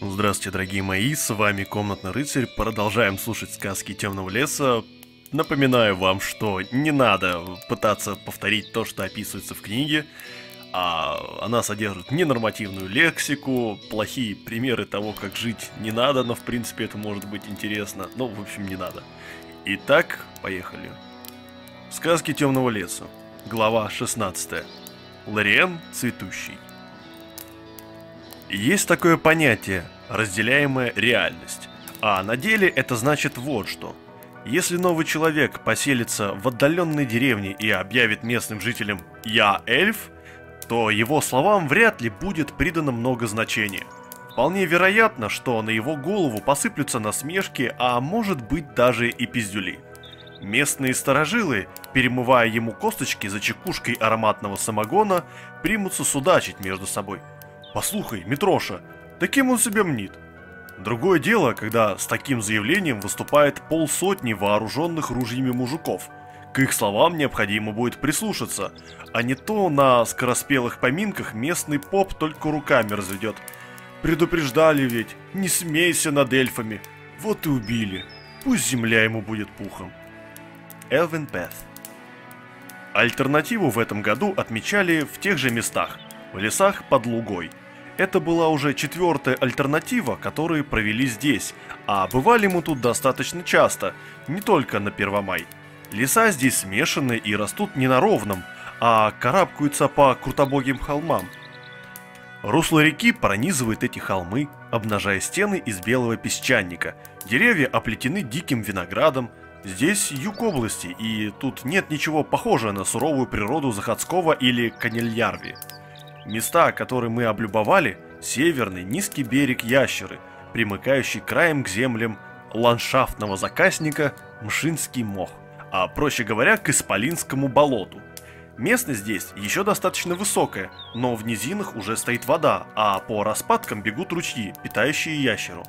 Здравствуйте, дорогие мои, с вами Комнатный Рыцарь, продолжаем слушать сказки Темного Леса. Напоминаю вам, что не надо пытаться повторить то, что описывается в книге, а она содержит ненормативную лексику, плохие примеры того, как жить не надо, но в принципе это может быть интересно, ну, в общем, не надо. Итак, поехали. Сказки Темного Леса, глава 16. Лориен Цветущий. Есть такое понятие – разделяемая реальность. А на деле это значит вот что. Если новый человек поселится в отдаленной деревне и объявит местным жителям «Я эльф», то его словам вряд ли будет придано много значения. Вполне вероятно, что на его голову посыплются насмешки, а может быть даже и пиздюли. Местные сторожилы, перемывая ему косточки за чекушкой ароматного самогона, примутся судачить между собой – Послухай, Митроша, таким он себя мнит. Другое дело, когда с таким заявлением выступает полсотни вооруженных ружьями мужиков. К их словам необходимо будет прислушаться, а не то на скороспелых поминках местный поп только руками разведет. Предупреждали ведь, не смейся над эльфами. Вот и убили. Пусть земля ему будет пухом. Элвин Пэт Альтернативу в этом году отмечали в тех же местах – в лесах под Лугой. Это была уже четвертая альтернатива, которую провели здесь, а бывали мы тут достаточно часто, не только на Первомай. Леса здесь смешаны и растут не на ровном, а карабкаются по крутобогим холмам. Русло реки пронизывает эти холмы, обнажая стены из белого песчаника. Деревья оплетены диким виноградом. Здесь юг области, и тут нет ничего похожего на суровую природу Заходского или Канельярви. Места, которые мы облюбовали, северный низкий берег Ящеры, примыкающий краем к землям ландшафтного заказника Мшинский мох, а проще говоря, к Исполинскому болоту. Местность здесь еще достаточно высокая, но в низинах уже стоит вода, а по распадкам бегут ручьи, питающие ящеру.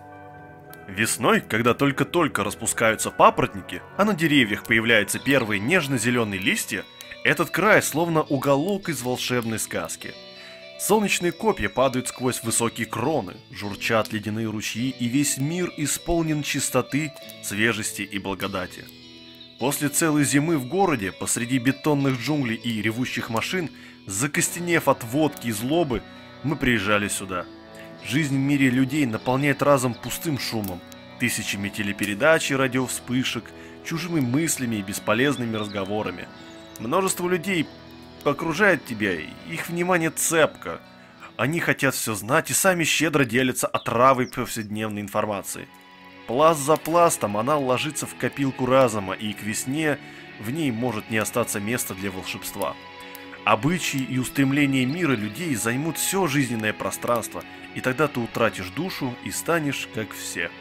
Весной, когда только-только распускаются папоротники, а на деревьях появляются первые нежно-зеленые листья, этот край словно уголок из волшебной сказки – Солнечные копья падают сквозь высокие кроны, журчат ледяные ручьи, и весь мир исполнен чистоты, свежести и благодати. После целой зимы в городе, посреди бетонных джунглей и ревущих машин, закостенев от водки и злобы, мы приезжали сюда. Жизнь в мире людей наполняет разом пустым шумом, тысячами телепередач и радиовспышек, чужими мыслями и бесполезными разговорами. Множество людей окружает тебя, их внимание цепко. Они хотят все знать и сами щедро делятся отравой повседневной информации. Пласт за пластом она ложится в копилку разума, и к весне в ней может не остаться места для волшебства. Обычаи и устремления мира людей займут все жизненное пространство, и тогда ты утратишь душу и станешь как все.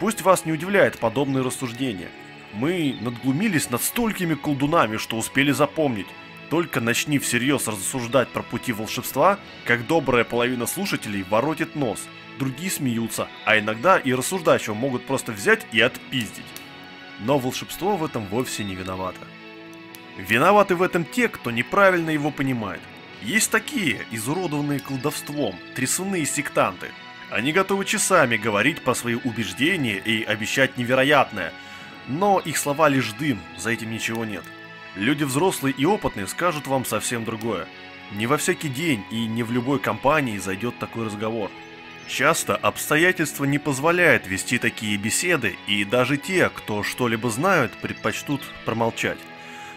Пусть вас не удивляет подобные рассуждения. Мы надглумились над столькими колдунами, что успели запомнить. Только начни всерьез рассуждать про пути волшебства, как добрая половина слушателей воротит нос, другие смеются, а иногда и рассуждающего могут просто взять и отпиздить. Но волшебство в этом вовсе не виновато. Виноваты в этом те, кто неправильно его понимает. Есть такие, изуродованные колдовством, трясуны сектанты. Они готовы часами говорить про свои убеждения и обещать невероятное, но их слова лишь дым, за этим ничего нет. Люди взрослые и опытные скажут вам совсем другое. Не во всякий день и не в любой компании зайдет такой разговор. Часто обстоятельства не позволяют вести такие беседы, и даже те, кто что-либо знают, предпочтут промолчать.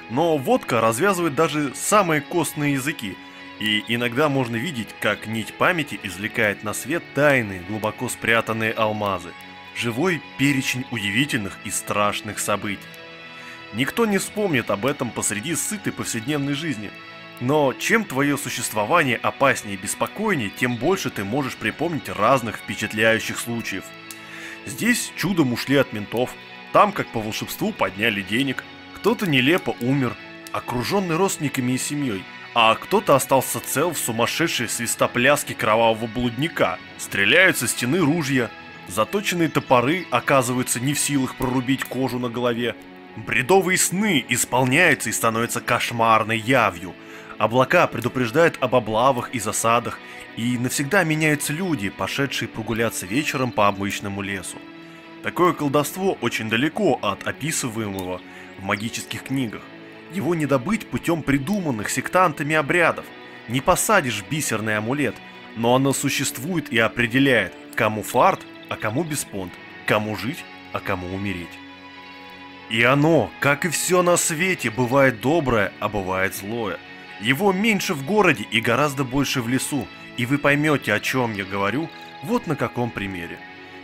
Но водка развязывает даже самые костные языки, и иногда можно видеть, как нить памяти извлекает на свет тайные, глубоко спрятанные алмазы. Живой перечень удивительных и страшных событий. Никто не вспомнит об этом посреди сытой повседневной жизни. Но чем твое существование опаснее и беспокойнее, тем больше ты можешь припомнить разных впечатляющих случаев. Здесь чудом ушли от ментов, там как по волшебству подняли денег, кто-то нелепо умер, окруженный родственниками и семьей, а кто-то остался цел в сумасшедшей свистопляске кровавого блудника, стреляют со стены ружья, заточенные топоры оказываются не в силах прорубить кожу на голове, Бредовые сны исполняются и становятся кошмарной явью, Облака предупреждают об облавах и засадах, и навсегда меняются люди, пошедшие прогуляться вечером по обычному лесу. Такое колдовство очень далеко от описываемого в магических книгах. Его не добыть путем придуманных сектантами обрядов. Не посадишь бисерный амулет, но оно существует и определяет, кому фарт, а кому беспонт, кому жить, а кому умереть. И оно, как и все на свете, бывает доброе, а бывает злое. Его меньше в городе и гораздо больше в лесу, и вы поймете, о чем я говорю, вот на каком примере.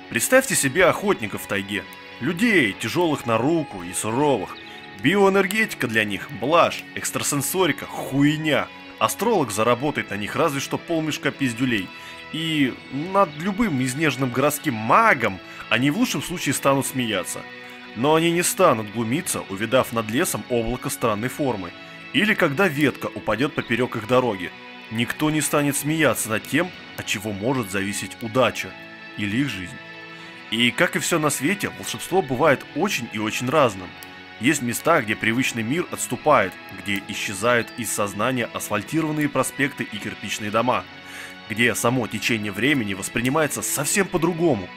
Представьте себе охотников в тайге, людей, тяжелых на руку и суровых. Биоэнергетика для них – блажь, экстрасенсорика – хуйня. Астролог заработает на них разве что полмешка пиздюлей. И над любым изнеженным городским магом они в лучшем случае станут смеяться. Но они не станут глумиться, увидав над лесом облако странной формы. Или когда ветка упадет поперек их дороги. Никто не станет смеяться над тем, от чего может зависеть удача или их жизнь. И как и все на свете, волшебство бывает очень и очень разным. Есть места, где привычный мир отступает, где исчезают из сознания асфальтированные проспекты и кирпичные дома, где само течение времени воспринимается совсем по-другому.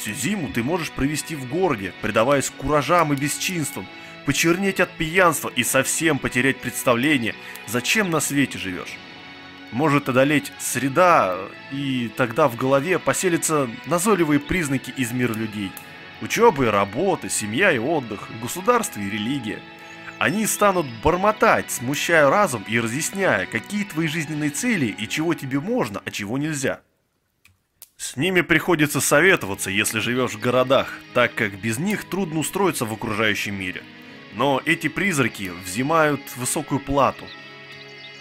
Всю зиму ты можешь провести в городе, предаваясь куражам и бесчинствам, почернеть от пьянства и совсем потерять представление, зачем на свете живешь может одолеть среда, и тогда в голове поселятся назойливые признаки из мира людей. Учеба и работа, семья и отдых, государство и религия. Они станут бормотать, смущая разум и разъясняя, какие твои жизненные цели и чего тебе можно, а чего нельзя. С ними приходится советоваться, если живешь в городах, так как без них трудно устроиться в окружающем мире. Но эти призраки взимают высокую плату –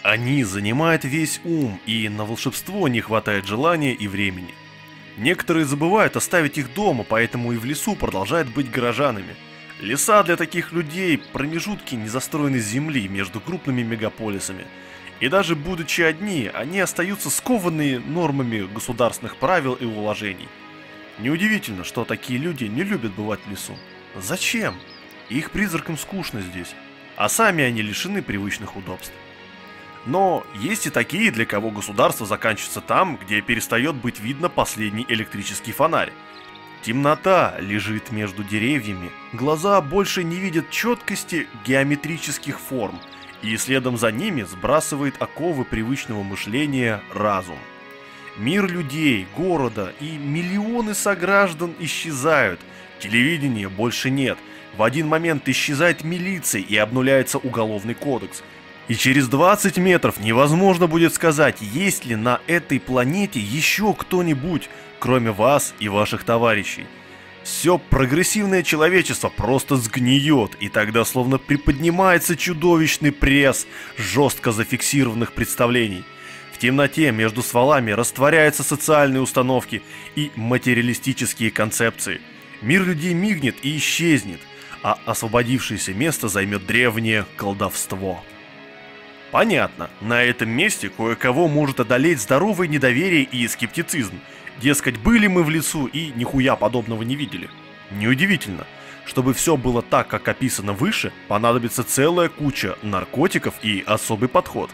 они занимают весь ум, и на волшебство не хватает желания и времени. Некоторые забывают оставить их дома, поэтому и в лесу продолжают быть горожанами. Леса для таких людей – промежутки незастроенной земли между крупными мегаполисами. И даже будучи одни, они остаются скованные нормами государственных правил и уложений. Неудивительно, что такие люди не любят бывать в лесу. Зачем? Их призракам скучно здесь, а сами они лишены привычных удобств. Но есть и такие, для кого государство заканчивается там, где перестает быть видно последний электрический фонарь. Темнота лежит между деревьями, глаза больше не видят четкости геометрических форм, и следом за ними сбрасывает оковы привычного мышления разум. Мир людей, города и миллионы сограждан исчезают, телевидения больше нет, в один момент исчезает милиция и обнуляется уголовный кодекс – и через 20 метров невозможно будет сказать, есть ли на этой планете еще кто-нибудь, кроме вас и ваших товарищей. Все прогрессивное человечество просто сгниет, и тогда словно приподнимается чудовищный пресс жестко зафиксированных представлений. В темноте между стволами растворяются социальные установки и материалистические концепции. Мир людей мигнет и исчезнет, а освободившееся место займет древнее колдовство. Понятно, на этом месте кое-кого может одолеть здоровое недоверие и скептицизм. Дескать, были мы в лесу и нихуя подобного не видели. Неудивительно. Чтобы все было так, как описано выше, понадобится целая куча наркотиков и особый подход.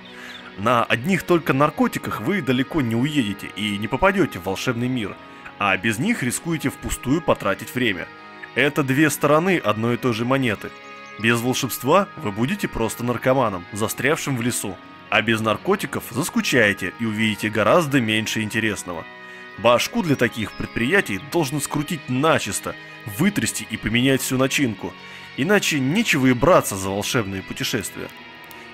На одних только наркотиках вы далеко не уедете и не попадете в волшебный мир, а без них рискуете впустую потратить время. Это две стороны одной и той же монеты – без волшебства вы будете просто наркоманом, застрявшим в лесу. А без наркотиков заскучаете и увидите гораздо меньше интересного. Башку для таких предприятий должен скрутить начисто, вытрясти и поменять всю начинку. Иначе нечего и браться за волшебные путешествия.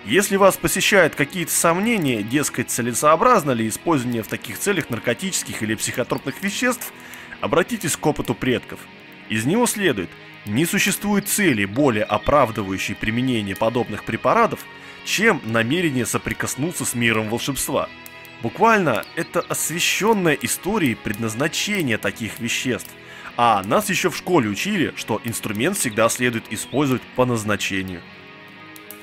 Если вас посещают какие-то сомнения, дескать, целесообразно ли использование в таких целях наркотических или психотропных веществ, обратитесь к опыту предков. Из него следует – не существует цели, более оправдывающей применение подобных препаратов, чем намерение соприкоснуться с миром волшебства. Буквально, это освещенная история предназначения таких веществ. А нас еще в школе учили, что инструмент всегда следует использовать по назначению.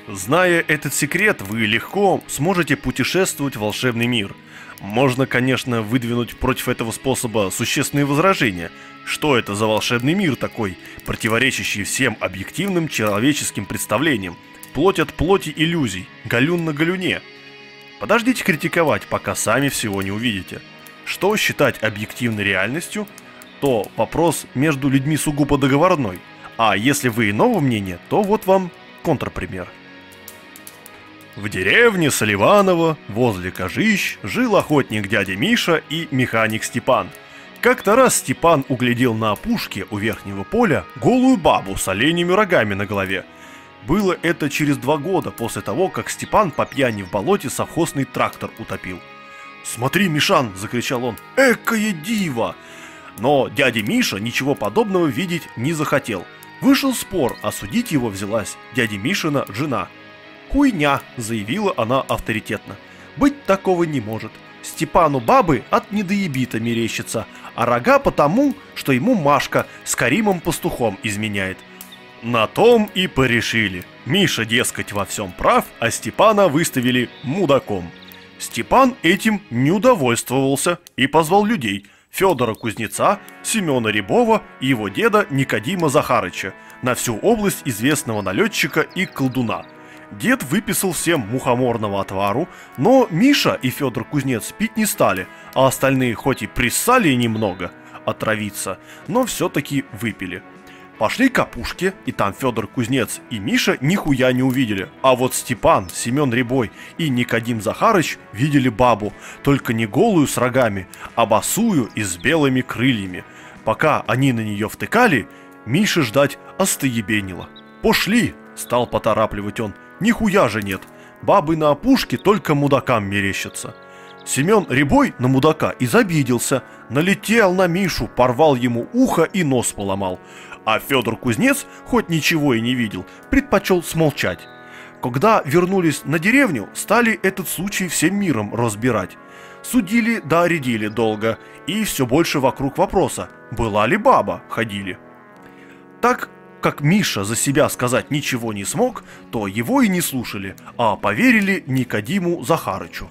Зная этот секрет, вы легко сможете путешествовать в волшебный мир. Можно, конечно, выдвинуть против этого способа существенные возражения, что это за волшебный мир такой, противоречащий всем объективным человеческим представлениям? Плоть от плоти иллюзий, галюн на галюне. Подождите критиковать, пока сами всего не увидите. Что считать объективной реальностью, то вопрос между людьми сугубо договорной. А если вы иного мнения, то вот вам контрпример. В деревне Соливаново, возле Кожищ, жил охотник дядя Миша и механик Степан. Как-то раз Степан углядел на опушке у верхнего поля голую бабу с оленями рогами на голове. Было это через два года после того, как Степан по пьяни в болоте совхозный трактор утопил. «Смотри, Мишан!» – закричал он. «Экое диво!» Но дядя Миша ничего подобного видеть не захотел. Вышел спор, а судить его взялась дядя Мишина жена – «Хуйня!» – заявила она авторитетно. «Быть такого не может. Степану бабы от недоебита мерещится, а рога потому, что ему Машка с Каримом пастухом изменяет. На том и порешили. Миша, дескать, во всем прав, а Степана выставили мудаком. Степан этим не удовольствовался и позвал людей – Федора Кузнеца, Семена Рябова и его деда Никодима Захарыча, на всю область известного налетчика и колдуна – Дед выписал всем мухоморного отвару, но Миша и Федор Кузнец пить не стали, а остальные хоть и приссали немного отравиться, но все-таки выпили. Пошли к опушке, и там Федор Кузнец и Миша нихуя не увидели. А вот Степан, Семен Рябой и Никодим Захарыч видели бабу, только не голую с рогами, а босую и с белыми крыльями. Пока они на нее втыкали, Миша ждать остоебенило. «Пошли!» – стал поторапливать он – Нихуя же нет. Бабы на опушке только мудакам мерещатся. Семен Рябой на мудака изобиделся, налетел на Мишу, порвал ему ухо и нос поломал. А Федор Кузнец, хоть ничего и не видел, предпочел смолчать. Когда вернулись на деревню, стали этот случай всем миром разбирать. Судили да оредили долго, и все больше вокруг вопроса, была ли баба, ходили. Так как Миша за себя сказать ничего не смог, то его и не слушали, а поверили Никодиму Захарычу.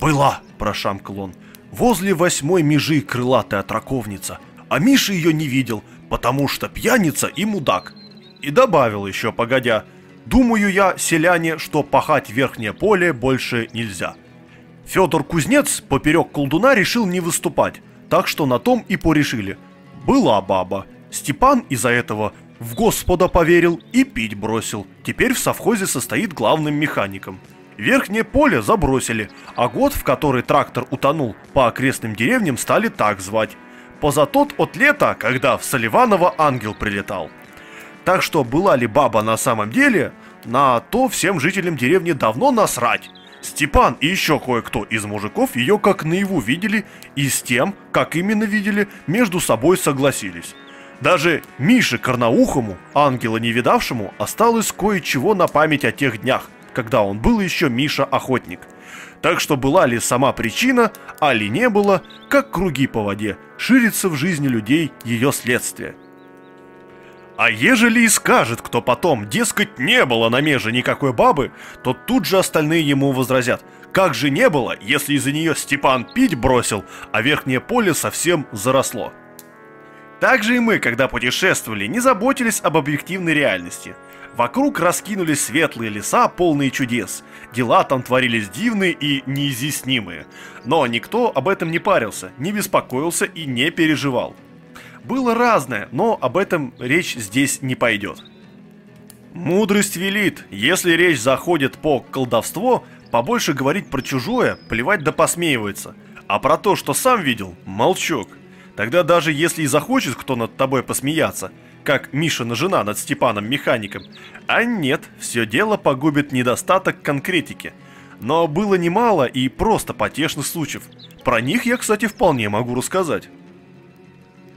«Была!» – прошамкал он. «Возле восьмой межи крылатая траковница, а Миша ее не видел, потому что пьяница и мудак». И добавил еще, погодя, «Думаю я, селяне, что пахать верхнее поле больше нельзя». Федор Кузнец поперек колдуна решил не выступать, так что на том и порешили. Была баба. Степан из-за этого в Господа поверил и пить бросил. Теперь в совхозе состоит главным механиком. Верхнее поле забросили, а год, в который трактор утонул, по окрестным деревням стали так звать. Поза тот от лета, когда в Соливаново ангел прилетал. Так что была ли баба на самом деле, на то всем жителям деревни давно насрать. Степан и еще кое-кто из мужиков ее как наяву видели и с тем, как именно видели, между собой согласились. Даже Мише Карнаухому, ангела не видавшему, осталось кое-чего на память о тех днях, когда он был еще Миша-охотник. Так что была ли сама причина, а ли не было, как круги по воде, ширится в жизни людей ее следствие. А ежели и скажет кто потом, дескать, не было на меже никакой бабы, то тут же остальные ему возразят, как же не было, если из-за нее Степан пить бросил, а верхнее поле совсем заросло. Также и мы, когда путешествовали, не заботились об объективной реальности. Вокруг раскинулись светлые леса, полные чудес. Дела там творились дивные и неизъяснимые. Но никто об этом не парился, не беспокоился и не переживал. Было разное, но об этом речь здесь не пойдет. Мудрость велит, если речь заходит по колдовство, побольше говорить про чужое, плевать да посмеивается. А про то, что сам видел, молчок. Тогда даже если и захочет кто над тобой посмеяться, как Мишина жена над Степаном-механиком, а нет, все дело погубит недостаток конкретики. Но было немало и просто потешных случаев. Про них я, кстати, вполне могу рассказать.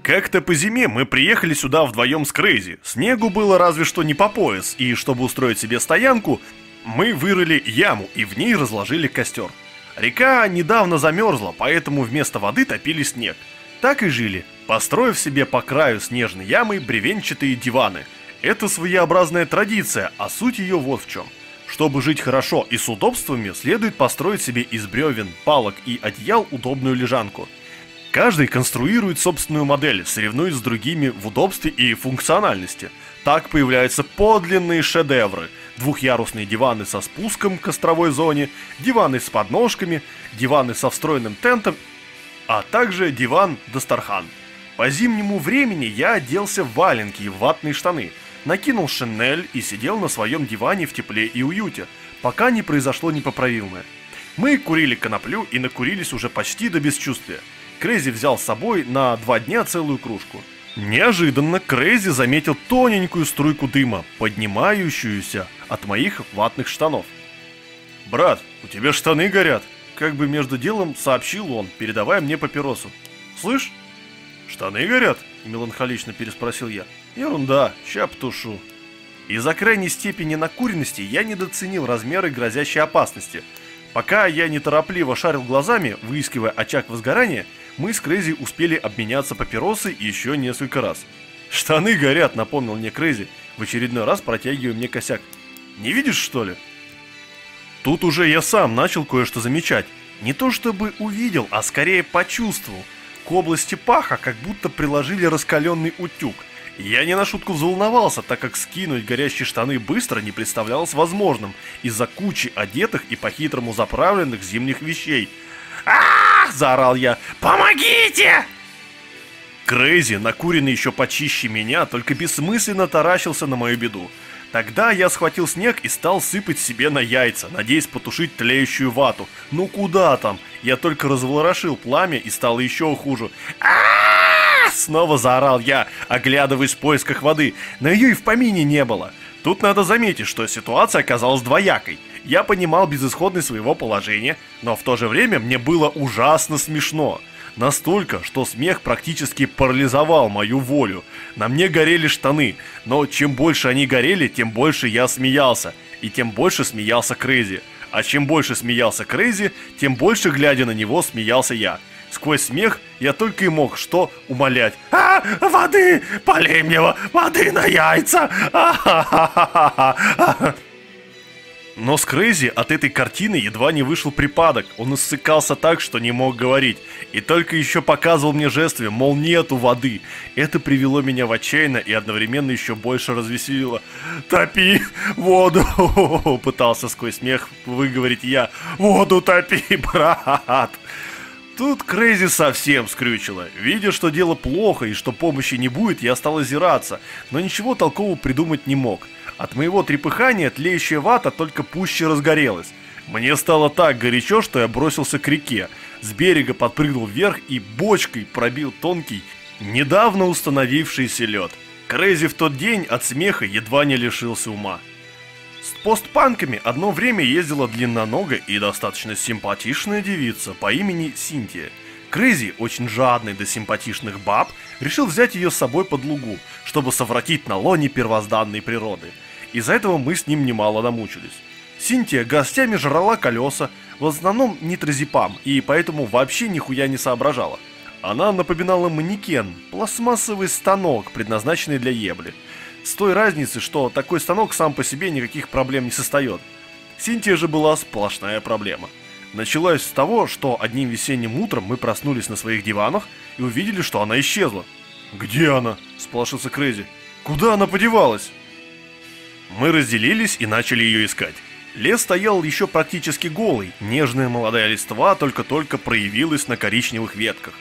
Как-то по зиме мы приехали сюда вдвоем с Крейзи. Снегу было разве что не по пояс, и чтобы устроить себе стоянку, мы вырыли яму и в ней разложили костер. Река недавно замерзла, поэтому вместо воды топили снег – так и жили, построив себе по краю снежной ямы бревенчатые диваны. Это своеобразная традиция, а суть ее вот в чем. Чтобы жить хорошо и с удобствами, следует построить себе из бревен, палок и одеял удобную лежанку. Каждый конструирует собственную модель, соревнуясь с другими в удобстве и функциональности. Так появляются подлинные шедевры. Двухъярусные диваны со спуском к островой зоне, диваны с подножками, диваны со встроенным тентом, а также диван Дастархан. По зимнему времени я оделся в валенки и ватные штаны, накинул шинель и сидел на своем диване в тепле и уюте, пока не произошло непоправимое. Мы курили коноплю и накурились уже почти до бесчувствия. Крейзи взял с собой на два дня целую кружку. Неожиданно Крейзи заметил тоненькую струйку дыма, поднимающуюся от моих ватных штанов. «Брат, у тебя штаны горят!» Как бы между делом сообщил он, передавая мне папиросу. «Слышь, штаны горят?» – меланхолично переспросил я. «Ерунда, ща потушу». Из-за крайней степени накуренности я недооценил размеры грозящей опасности. Пока я неторопливо шарил глазами, выискивая очаг возгорания – мы с Крейзи успели обменяться папиросой еще несколько раз. «Штаны горят», — напомнил мне Крейзи, в очередной раз протягивая мне косяк. «Не видишь, что ли?» Тут уже я сам начал кое-что замечать. Не то чтобы увидел, а скорее почувствовал. К области паха как будто приложили раскаленный утюг. Я не на шутку взволновался, так как скинуть горящие штаны быстро не представлялось возможным из-за кучи одетых и по-хитрому заправленных зимних вещей. а заорал я. «Помогите!» Крейзи, накуренный еще почище меня, только бессмысленно таращился на мою беду. Тогда я схватил снег и стал сыпать себе на яйца, надеясь потушить тлеющую вату. Ну куда там? Я только разворошил пламя и стало еще хуже. Снова заорал я, оглядываясь в поисках воды, но ее и в помине не было. Тут надо заметить, что ситуация оказалась двоякой. Я понимал безысходность своего положения, но в то же время мне было ужасно смешно. Настолько, что смех практически парализовал мою волю. На мне горели штаны, но чем больше они горели, тем больше я смеялся. И тем больше смеялся Крейзи. А чем больше смеялся Крейзи, тем больше, глядя на него, смеялся я. Сквозь смех я только и мог что умолять. «А, воды! Полей мне воды на яйца! А -ха -ха -ха но с Крейзи от этой картины едва не вышел припадок. Он уссыкался так, что не мог говорить. И только еще показывал мне жестами, мол, нету воды. Это привело меня в отчаяние и одновременно еще больше развеселило. «Топи воду!» Пытался сквозь смех выговорить я. «Воду топи, брат!» Тут Крейзи совсем скрючило. Видя, что дело плохо и что помощи не будет, я стал озираться, но ничего толкового придумать не мог. От моего трепыхания тлеющая вата только пуще разгорелась. Мне стало так горячо, что я бросился к реке. С берега подпрыгнул вверх и бочкой пробил тонкий, недавно установившийся лед. Крейзи в тот день от смеха едва не лишился ума. С постпанками одно время ездила длинноногая и достаточно симпатичная девица по имени Синтия. Крейзи, очень жадный до симпатичных баб, решил взять ее с собой под лугу, чтобы совратить на лоне первозданной природы – из-за этого мы с ним немало намучились. Синтия гостями жрала колеса, в основном нитрозепам, и поэтому вообще нихуя не соображала. Она напоминала манекен, пластмассовый станок, предназначенный для ебли. С той разницей, что такой станок сам по себе никаких проблем не создает. Синтия же была сплошная проблема. Началось с того, что одним весенним утром мы проснулись на своих диванах и увидели, что она исчезла. «Где она?» – сполошился Крейзи. «Куда она подевалась?» Мы разделились и начали ее искать. Лес стоял еще практически голый, нежная молодая листва только-только проявилась на коричневых ветках.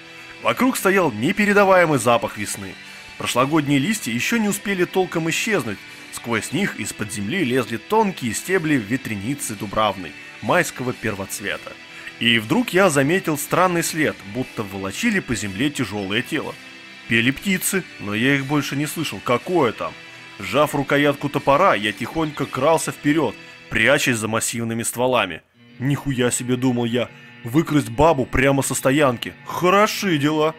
Вокруг стоял непередаваемый запах весны. Прошлогодние листья еще не успели толком исчезнуть, сквозь них из-под земли лезли тонкие стебли ветреницы дубравной, майского первоцвета. И вдруг я заметил странный след, будто волочили по земле тяжелое тело. Пели птицы, но я их больше не слышал, какое там – Сжав рукоятку топора, я тихонько крался вперед, прячась за массивными стволами. Нихуя себе, думал я, выкрасть бабу прямо со стоянки. Хороши дела.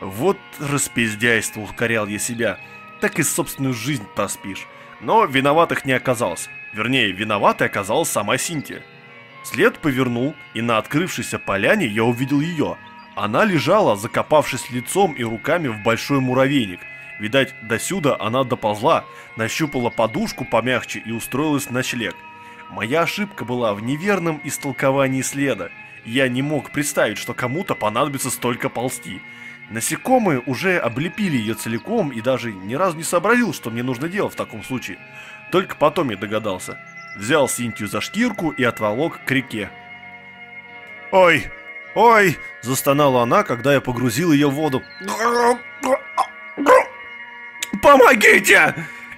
Вот распиздяйство, укорял я себя. Так и собственную жизнь проспишь. Но виноватых не оказалось. Вернее, виноватой оказалась сама Синтия. След повернул, и на открывшейся поляне я увидел ее. Она лежала, закопавшись лицом и руками в большой муравейник – Видать, досюда она доползла, нащупала подушку помягче и устроилась на ночлег. Моя ошибка была в неверном истолковании следа. Я не мог представить, что кому-то понадобится столько ползти. Насекомые уже облепили ее целиком и даже ни разу не сообразил, что мне нужно делать в таком случае. Только потом я догадался. Взял Синтию за шкирку и отволок к реке. «Ой! Ой!» – застонала она, когда я погрузил ее в воду. «Помогите!»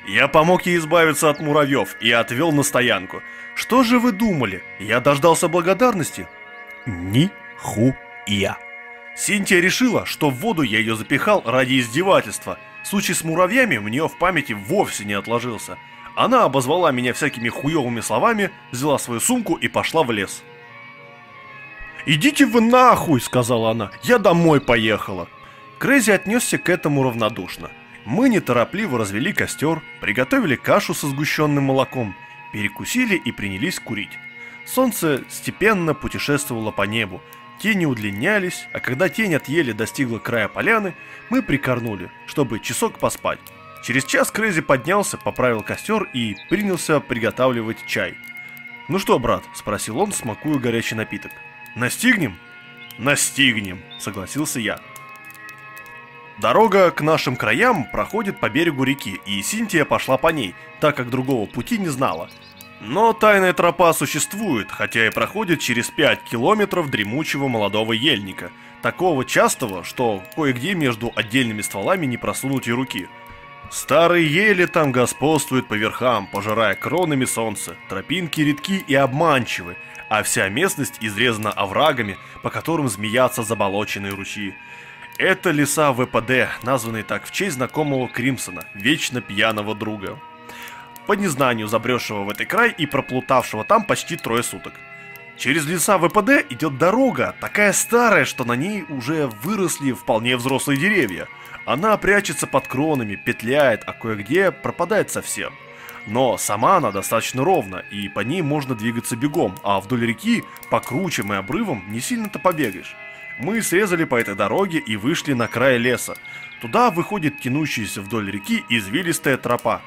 Я помог ей избавиться от муравьев и отвел на стоянку. Что же вы думали? Я дождался благодарности? Ни ху я. Синтия решила, что в воду я ее запихал ради издевательства. Случай с муравьями у нее в памяти вовсе не отложился. Она обозвала меня всякими хуевыми словами, взяла свою сумку и пошла в лес. «Идите вы нахуй!» — сказала она. «Я домой поехала!» Крейзи отнесся к этому равнодушно. Мы неторопливо развели костер, приготовили кашу со сгущенным молоком, перекусили и принялись курить. Солнце степенно путешествовало по небу, тени удлинялись, а когда тень от ели достигла края поляны, мы прикорнули, чтобы часок поспать. Через час Крейзи поднялся, поправил костер и принялся приготавливать чай. «Ну что, брат?» – спросил он, смакуя горячий напиток. «Настигнем?» «Настигнем», – согласился я. Дорога к нашим краям проходит по берегу реки, и Синтия пошла по ней, так как другого пути не знала. Но тайная тропа существует, хотя и проходит через 5 километров дремучего молодого ельника, такого частого, что кое-где между отдельными стволами не просунуть и руки – Старые ели там господствуют по верхам, пожирая кронами солнца, тропинки редки и обманчивы, а вся местность изрезана оврагами, по которым змеятся заболоченные ручьи. Это леса ВПД, названные так в честь знакомого Кримсона, вечно пьяного друга. По незнанию забревшего в этот край и проплутавшего там почти трое суток. Через леса ВПД идет дорога, такая старая, что на ней уже выросли вполне взрослые деревья – она прячется под кронами, петляет, а кое-где пропадает совсем. Но сама она достаточно ровна, и по ней можно двигаться бегом, а вдоль реки, по кручам и обрывам, не сильно-то побегаешь. Мы срезали по этой дороге и вышли на край леса. Туда выходит тянущаяся вдоль реки извилистая тропа.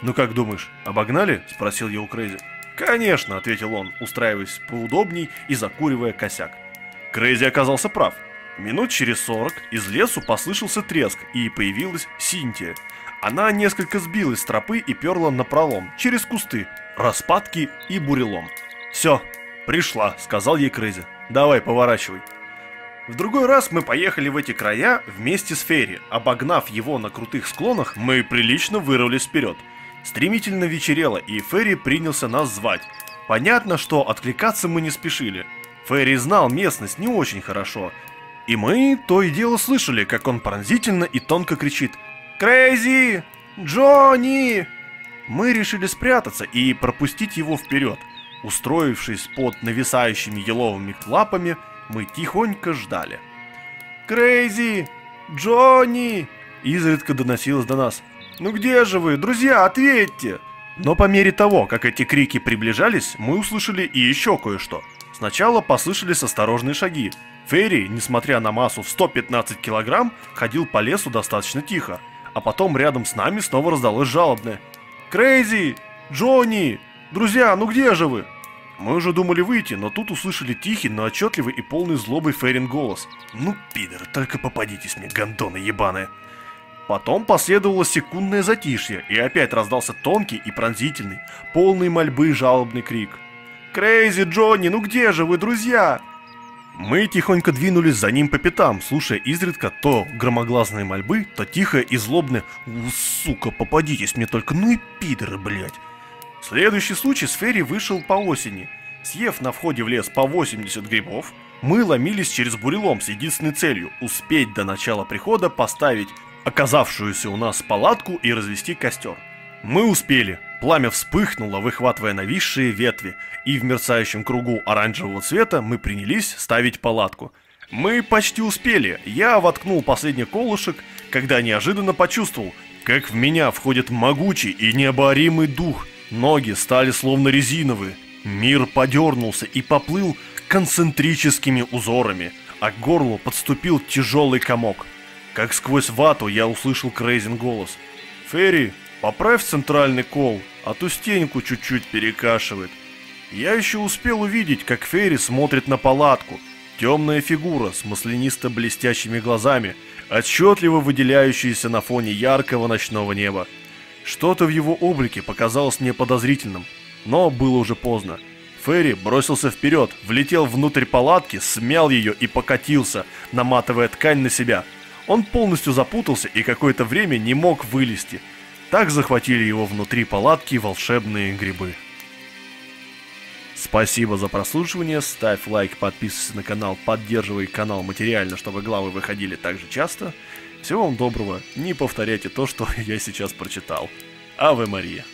«Ну как думаешь, обогнали?» – спросил я у Крейзи. «Конечно», – ответил он, устраиваясь поудобней и закуривая косяк. Крейзи оказался прав. Минут через сорок из лесу послышался треск, и появилась Синтия. Она несколько сбилась с тропы и перла на пролом, через кусты, распадки и бурелом. «Все, пришла», — сказал ей Крейзи. «Давай, поворачивай». В другой раз мы поехали в эти края вместе с Ферри. Обогнав его на крутых склонах, мы прилично вырвались вперед. Стремительно вечерело, и Ферри принялся нас звать. Понятно, что откликаться мы не спешили. Ферри знал местность не очень хорошо, и мы то и дело слышали, как он пронзительно и тонко кричит «Крейзи! Джонни!» Мы решили спрятаться и пропустить его вперед. Устроившись под нависающими еловыми лапами, мы тихонько ждали. «Крейзи! Джонни!» Изредка доносилось до нас. «Ну где же вы, друзья, ответьте!» Но по мере того, как эти крики приближались, мы услышали и еще кое-что. Сначала послышались осторожные шаги, Ферри, несмотря на массу в 115 килограмм, ходил по лесу достаточно тихо, а потом рядом с нами снова раздалось жалобное «Крейзи! Джонни! Друзья, ну где же вы?» Мы уже думали выйти, но тут услышали тихий, но отчетливый и полный злобы Феррин голос. «Ну, пидор, только попадитесь мне, гондоны ебаные!» Потом последовало секундное затишье, и опять раздался тонкий и пронзительный, полный мольбы жалобный крик. «Крейзи, Джонни, ну где же вы, друзья?» Мы тихонько двинулись за ним по пятам, слушая изредка то громогласные мольбы, то тихое и злобное «Сука, попадитесь мне только, ну и пидоры, блядь!» Следующий случай с Ферри вышел по осени. Съев на входе в лес по 80 грибов, мы ломились через бурелом с единственной целью – успеть до начала прихода поставить оказавшуюся у нас палатку и развести костер. Мы успели. Пламя вспыхнуло, выхватывая нависшие ветви, и в мерцающем кругу оранжевого цвета мы принялись ставить палатку. Мы почти успели. Я воткнул последний колышек, когда неожиданно почувствовал, как в меня входит могучий и необоримый дух. Ноги стали словно резиновые. Мир подернулся и поплыл концентрическими узорами, а к горлу подступил тяжелый комок. Как сквозь вату я услышал Крейзин голос. «Ферри, Поправь центральный кол, а ту стеньку чуть-чуть перекашивает. Я еще успел увидеть, как Ферри смотрит на палатку. Темная фигура с маслянисто-блестящими глазами, отчетливо выделяющаяся на фоне яркого ночного неба. Что-то в его облике показалось мне подозрительным, но было уже поздно. Ферри бросился вперед, влетел внутрь палатки, смял ее и покатился, наматывая ткань на себя. Он полностью запутался и какое-то время не мог вылезти. Так захватили его внутри палатки волшебные грибы. Спасибо за прослушивание, ставь лайк, подписывайся на канал, поддерживай канал материально, чтобы главы выходили так же часто. Всего вам доброго, не повторяйте то, что я сейчас прочитал. Аве Мария.